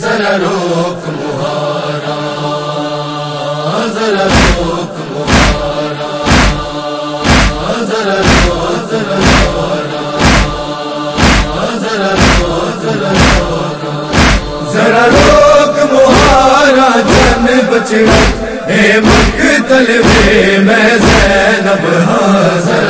ذرا روک مہارا ذرا روک مہارا ذرا ذرا ذرا ذرا ذرا روک مہارا جن بچڑا اے مقتل میں میں زینب ہاں ذرا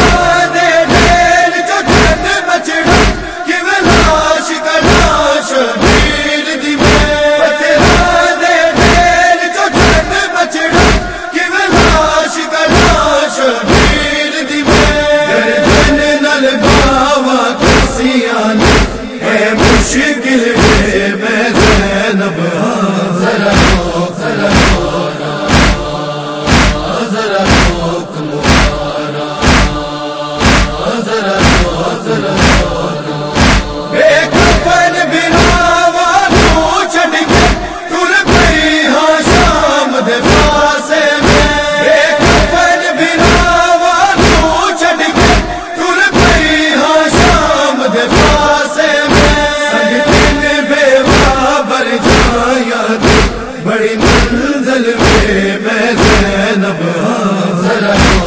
میں زینب ذرا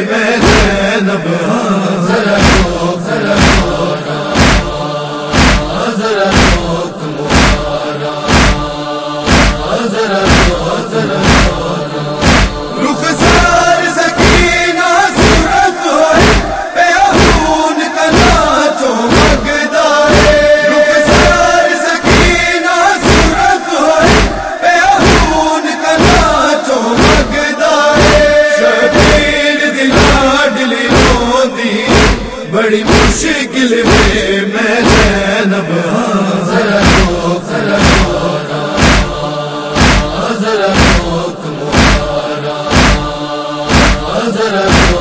میں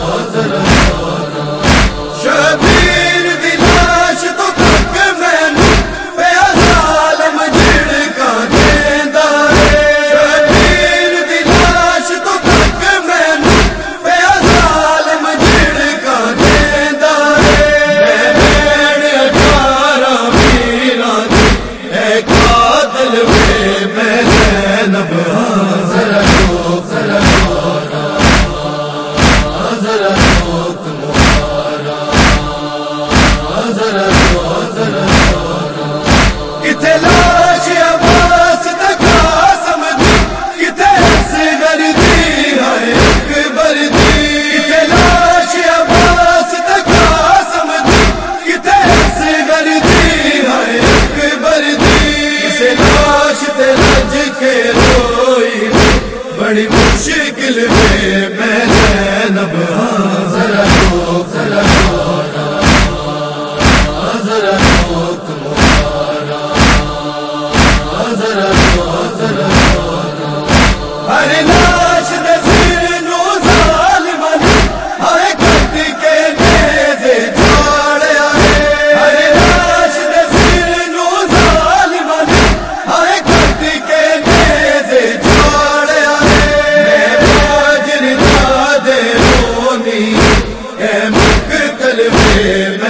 حضرت نظر موت ہے ملک کلمے